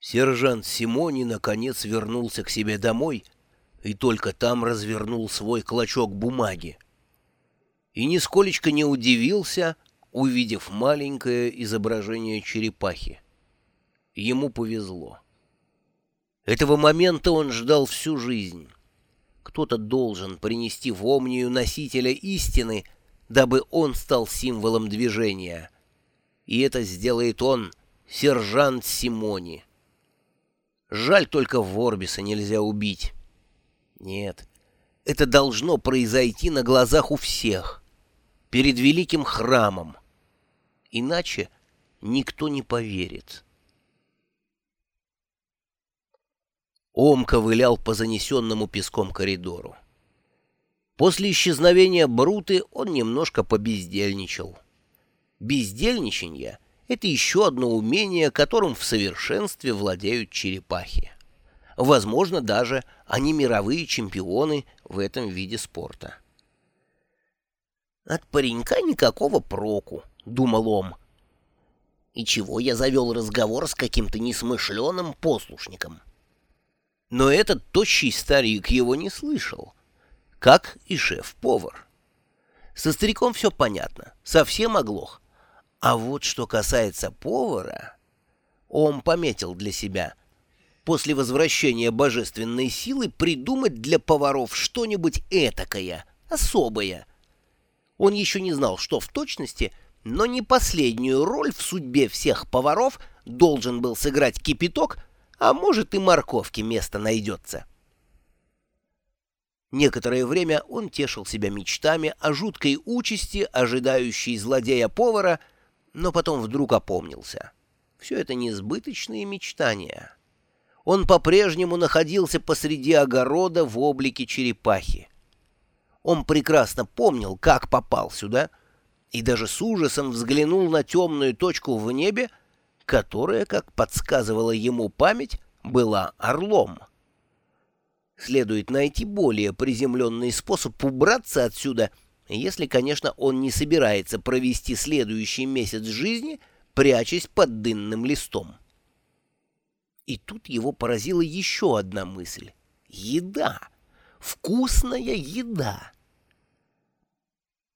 Сержант Симони наконец вернулся к себе домой и только там развернул свой клочок бумаги. И нисколечко не удивился, увидев маленькое изображение черепахи. Ему повезло. Этого момента он ждал всю жизнь. Кто-то должен принести в Омнию носителя истины, дабы он стал символом движения. И это сделает он, сержант Симони. Жаль, только Ворбиса нельзя убить. Нет, это должно произойти на глазах у всех, перед великим храмом. Иначе никто не поверит. Ом ковылял по занесенному песком коридору. После исчезновения Бруты он немножко побездельничал. Бездельничанье — это еще одно умение, которым в совершенстве владеют черепахи. Возможно, даже они мировые чемпионы в этом виде спорта. «От паренька никакого проку», — думал он. «И чего я завел разговор с каким-то несмышленым послушником?» Но этот тощий старик его не слышал, как и шеф-повар. Со стариком все понятно, совсем оглох. А вот что касается повара, он пометил для себя после возвращения божественной силы придумать для поваров что-нибудь этакое, особое. Он еще не знал, что в точности, но не последнюю роль в судьбе всех поваров должен был сыграть кипяток, а может и морковки место найдется. Некоторое время он тешил себя мечтами о жуткой участи, ожидающей злодея-повара, но потом вдруг опомнился. Все это несбыточные мечтания. Он по-прежнему находился посреди огорода в облике черепахи. Он прекрасно помнил, как попал сюда, и даже с ужасом взглянул на темную точку в небе, которая, как подсказывала ему память, была орлом. Следует найти более приземленный способ убраться отсюда — если, конечно, он не собирается провести следующий месяц жизни, прячась под дынным листом. И тут его поразила еще одна мысль. Еда! Вкусная еда!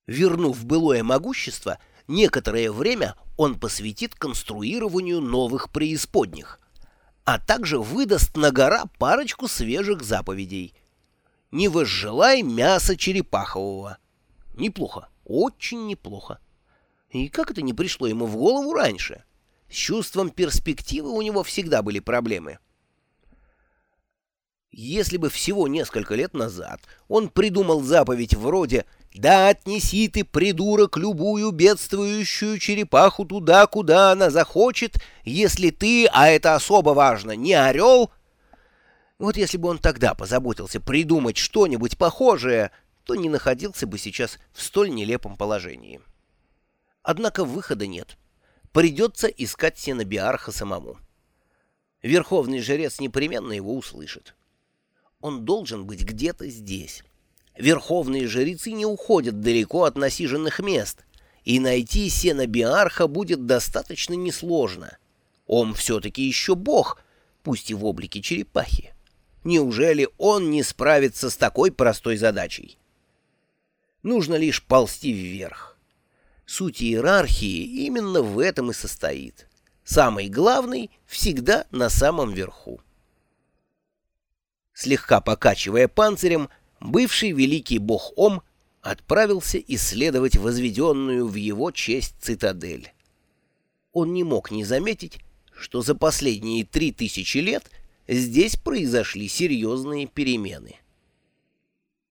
Вернув былое могущество, некоторое время он посвятит конструированию новых преисподних, а также выдаст на гора парочку свежих заповедей. «Не возжелай мяса черепахового», Неплохо, очень неплохо. И как это не пришло ему в голову раньше? С чувством перспективы у него всегда были проблемы. Если бы всего несколько лет назад он придумал заповедь вроде «Да отнеси ты, придурок, любую бедствующую черепаху туда, куда она захочет, если ты, а это особо важно, не орел», вот если бы он тогда позаботился придумать что-нибудь похожее — то не находился бы сейчас в столь нелепом положении. Однако выхода нет. Придется искать Сенобиарха самому. Верховный жрец непременно его услышит. Он должен быть где-то здесь. Верховные жрецы не уходят далеко от насиженных мест, и найти Сенобиарха будет достаточно несложно. Он все-таки еще бог, пусть и в облике черепахи. Неужели он не справится с такой простой задачей? Нужно лишь ползти вверх. Суть иерархии именно в этом и состоит. Самый главный всегда на самом верху. Слегка покачивая панцирем, бывший великий бог Ом отправился исследовать возведенную в его честь цитадель. Он не мог не заметить, что за последние три тысячи лет здесь произошли серьезные перемены.